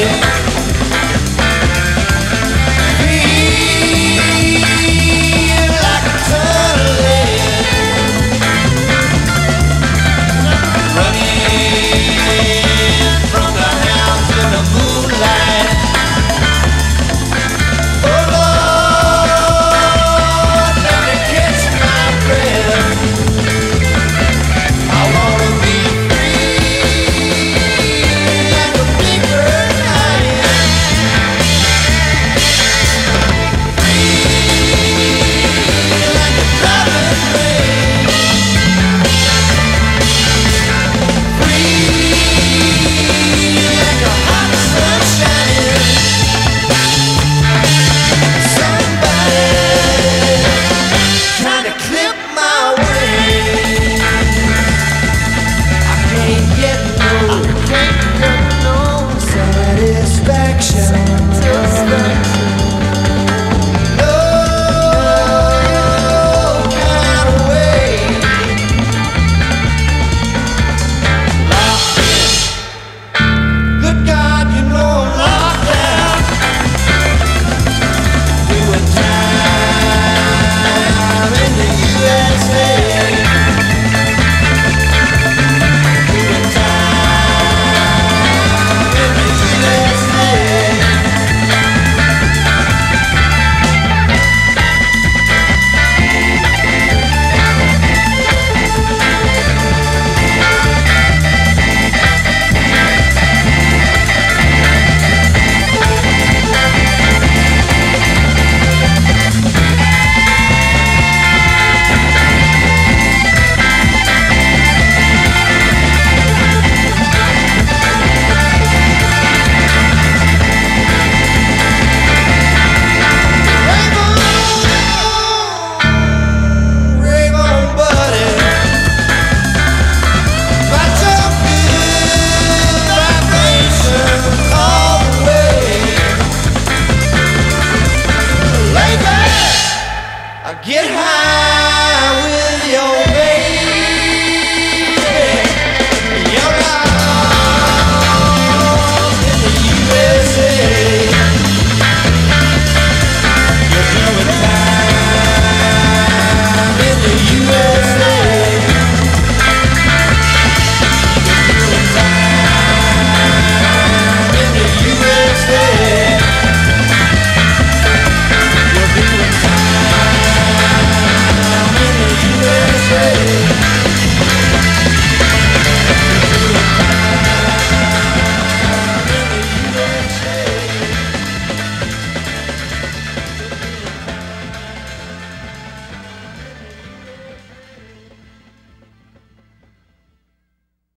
Yeah.